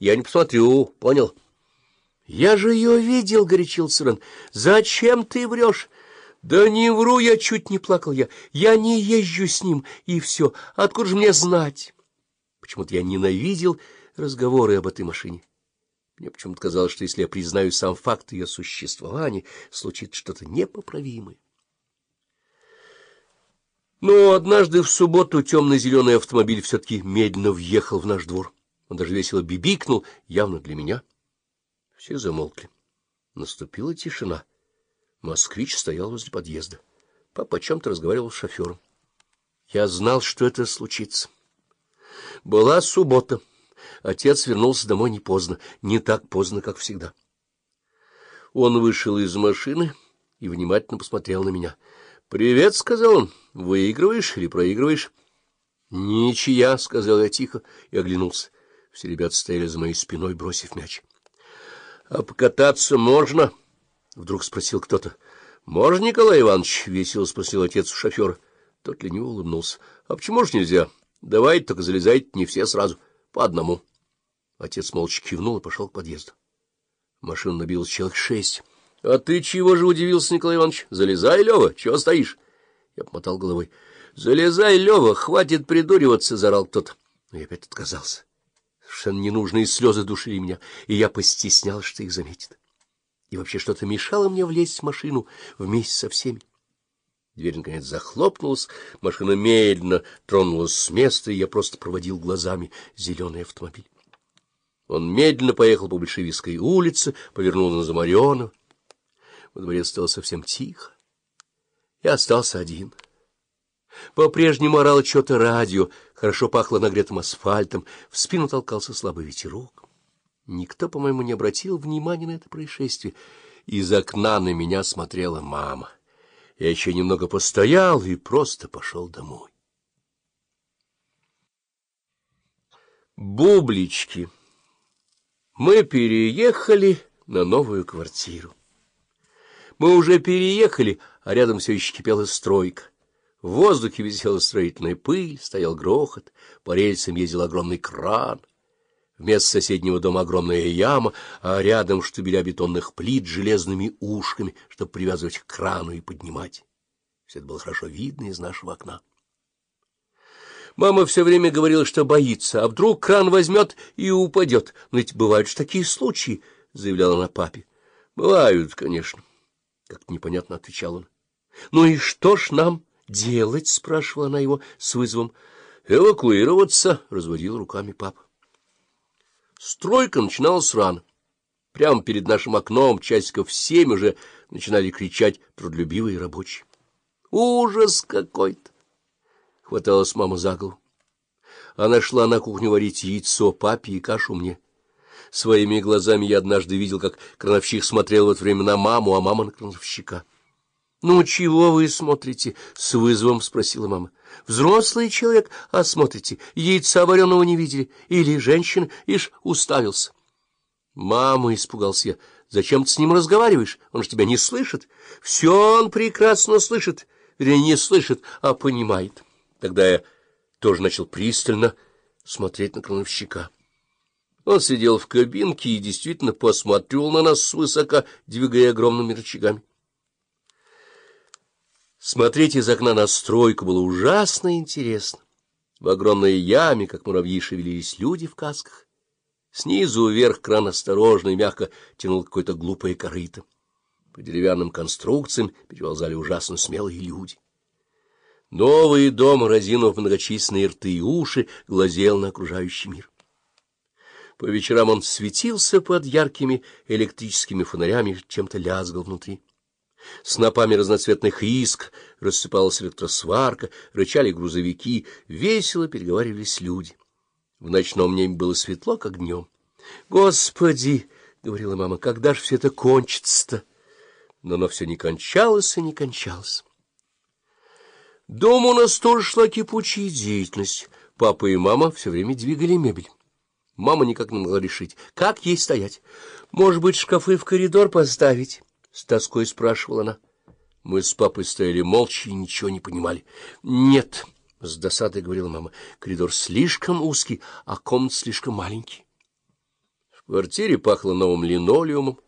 я не посмотрю, понял? — Я же ее видел, — горячился Рен. — Зачем ты врешь? — Да не вру, я чуть не плакал я. Я не езжу с ним, и все. Откуда же мне знать? Почему-то я ненавидел разговоры об этой машине. Мне почему-то казалось, что если я признаю сам факт ее существования, случится что-то непоправимое. Но однажды в субботу темно-зеленый автомобиль все-таки медленно въехал в наш двор. Он даже весело бибикнул, явно для меня. Все замолкли. Наступила тишина. Москвич стоял возле подъезда. Папа чем-то разговаривал с шофером. Я знал, что это случится. Была суббота. Отец вернулся домой не поздно, не так поздно, как всегда. Он вышел из машины и внимательно посмотрел на меня — «Привет», — сказал он. «Выигрываешь или проигрываешь?» «Ничья», — сказал я тихо и оглянулся. Все ребята стояли за моей спиной, бросив мяч. «А покататься можно?» — вдруг спросил кто-то. «Можно, Николай Иванович?» — весело спросил отец у шофера. Тот лениво улыбнулся. «А почему ж нельзя? Давайте только залезайте не все сразу, по одному». Отец молча кивнул и пошел к подъезду. Машина набилась человек шесть. — А ты чего же удивился, Николай Иванович? Залезай, Лева, чего стоишь? Я помотал головой. — Залезай, Лева, хватит придуриваться, — заорал кто-то. Но я опять отказался. Совершенно ненужные слезы душили меня, и я постеснялся, что их заметит. И вообще что-то мешало мне влезть в машину вместе со всеми. Дверь, наконец, захлопнулась, машина медленно тронулась с места, и я просто проводил глазами зеленый автомобиль. Он медленно поехал по Большевистской улице, повернул на Замаренова. Во дворе стало совсем тихо. Я остался один. По-прежнему орало что-то радио, хорошо пахло нагретым асфальтом, в спину толкался слабый ветерок. Никто, по-моему, не обратил внимания на это происшествие. Из окна на меня смотрела мама. Я еще немного постоял и просто пошел домой. Бублички. Мы переехали на новую квартиру. Мы уже переехали, а рядом все еще кипела стройка. В воздухе висела строительная пыль, стоял грохот, по рельсам ездил огромный кран. Вместо соседнего дома огромная яма, а рядом штабеля бетонных плит с железными ушками, чтобы привязывать к крану и поднимать. Все это было хорошо видно из нашего окна. Мама все время говорила, что боится, а вдруг кран возьмет и упадет. Но ведь бывают же такие случаи, — заявляла она папе. — Бывают, конечно. Как-то непонятно отвечал он. — Ну и что ж нам делать? — спрашивала она его с вызовом. — Эвакуироваться, — разводил руками папа. Стройка начиналась рано. Прямо перед нашим окном часиков в семь уже начинали кричать трудолюбивые рабочие. Ужас какой-то! Хваталась мама за голову. Она шла на кухню варить яйцо папе и кашу мне. Своими глазами я однажды видел, как крановщик смотрел в это время на маму, а мама на крановщика. — Ну, чего вы смотрите? — с вызовом спросила мама. — Взрослый человек, а смотрите, яйца вареного не видели. Или женщина, ишь, уставился. — Мама, — испугался я, — зачем ты с ним разговариваешь? Он же тебя не слышит. — Все он прекрасно слышит. Вернее, не слышит, а понимает. Тогда я тоже начал пристально смотреть на крановщика. Он сидел в кабинке и действительно посмотрел на нас свысока, двигая огромными рычагами. Смотреть из окна на стройку было ужасно интересно. В огромной яме, как муравьи, шевелились люди в касках. Снизу вверх кран осторожно и мягко тянул какое-то глупое корыто. По деревянным конструкциям переползали ужасно смелые люди. Новый дом, разинув многочисленные рты и уши, глазел на окружающий мир. По вечерам он светился под яркими электрическими фонарями, чем-то лязгал внутри. Снопами разноцветных иск рассыпалась электросварка, рычали грузовики, весело переговаривались люди. В ночном небе было светло, как днем. — Господи! — говорила мама, — когда же все это кончится-то? Но оно все не кончалось и не кончалось. Дома у нас тоже шла кипучая деятельность. Папа и мама все время двигали мебель. Мама никак не могла решить, как ей стоять. Может быть, шкафы в коридор поставить? — с тоской спрашивала она. Мы с папой стояли молча и ничего не понимали. — Нет, — с досадой говорила мама, — коридор слишком узкий, а комнат слишком маленький. В квартире пахло новым линолеумом,